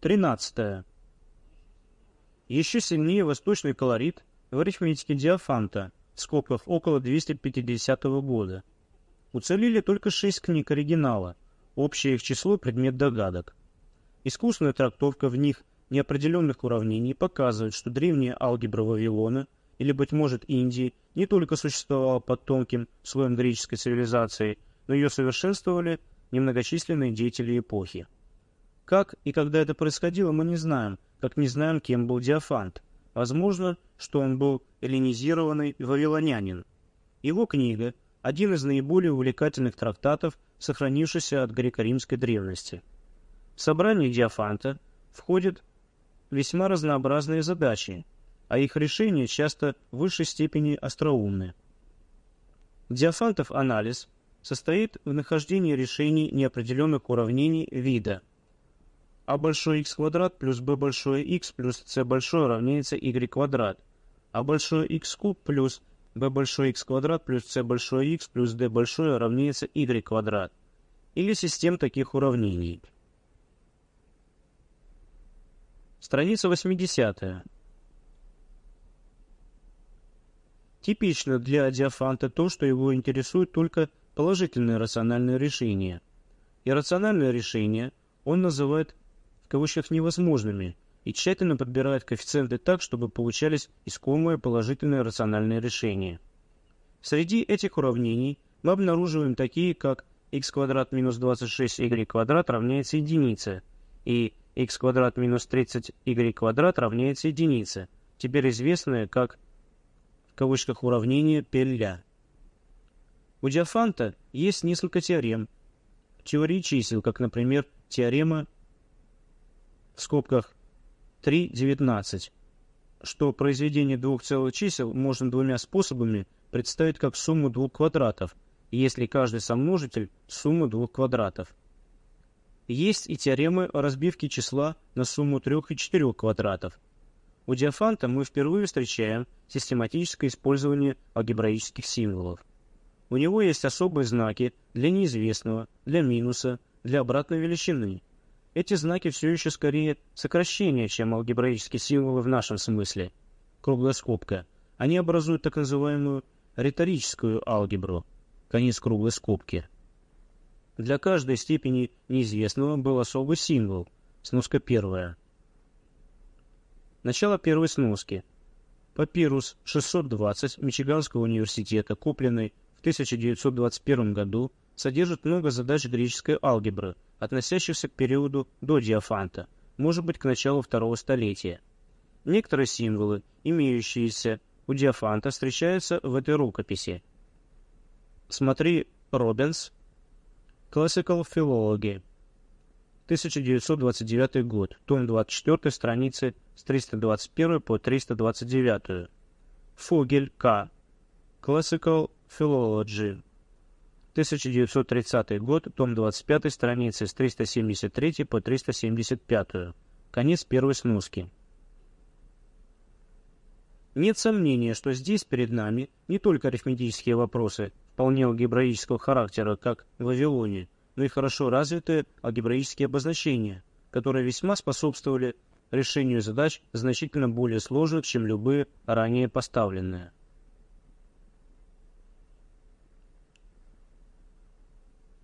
13. Еще сильнее восточный колорит в арифметике Диофанта, в скобках около 250 года. Уцелели только шесть книг оригинала, общее их число – предмет догадок. Искусная трактовка в них неопределенных уравнений показывает, что древняя алгебра Вавилона или, быть может, Индии не только существовала под тонким слоем греческой цивилизации, но ее совершенствовали немногочисленные деятели эпохи. Как и когда это происходило, мы не знаем, как не знаем, кем был Диофант. Возможно, что он был эллинизированный вавилонянин. Его книга – один из наиболее увлекательных трактатов, сохранившихся от греко-римской древности. В собрание Диофанта входят весьма разнообразные задачи, а их решения часто в высшей степени остроумны. Диофантов анализ состоит в нахождении решений неопределенных уравнений вида – а большой х квадрат плюс b большое х плюс c большое равняется y квадрат, а большое х куб плюс b большое х квадрат плюс c большое х плюс d большое равняется y квадрат, или систем таких уравнений. Страница 80. Типично для Диофанта то, что его интересует только положительные рациональные решения. Иррациональные решения он называет кавычках невозможными и тщательно подбирает коэффициенты так, чтобы получались искомые положительные рациональные решения. Среди этих уравнений мы обнаруживаем такие, как x квадрат минус 26y квадрат равняется единице, и x квадрат минус 30y квадрат равняется единице, теперь известные как в кавычках уравнение Пелля. У Диофанта есть несколько теорем, теории чисел, как, например, теорема в скобках 3.19, что произведение двух целых чисел можно двумя способами представить как сумму двух квадратов, если каждый сомножитель – сумму двух квадратов. Есть и теоремы о разбивке числа на сумму трех и четырех квадратов. У Диофанта мы впервые встречаем систематическое использование алгебраических символов. У него есть особые знаки для неизвестного, для минуса, для обратной величины – эти знаки все еще скорее сокращения, чем алгебраические символы в нашем смысле. Круглая скобка. Они образуют так называемую риторическую алгебру. Конец круглой скобки. Для каждой степени неизвестного был особый символ. Сноска первая. Начало первой сноски. Папирус 620 Мичиганского университета, купленный в 1921 году, содержит много задач греческой алгебры – относящихся к периоду до Диофанта, может быть, к началу второго столетия. Некоторые символы, имеющиеся у Диофанта, встречаются в этой рукописи. Смотри Робинс, Classical Philology, 1929 год, том 24, страницы с 321 по 329. Фогель К. Classical Philology, 1930 год, том 25, страницы с 373 по 375. Конец первой сноски. Нет сомнения, что здесь перед нами не только арифметические вопросы вполне алгебраического характера, как в Вавилоне, но и хорошо развитые алгебраические обозначения, которые весьма способствовали решению задач значительно более сложных, чем любые ранее поставленные.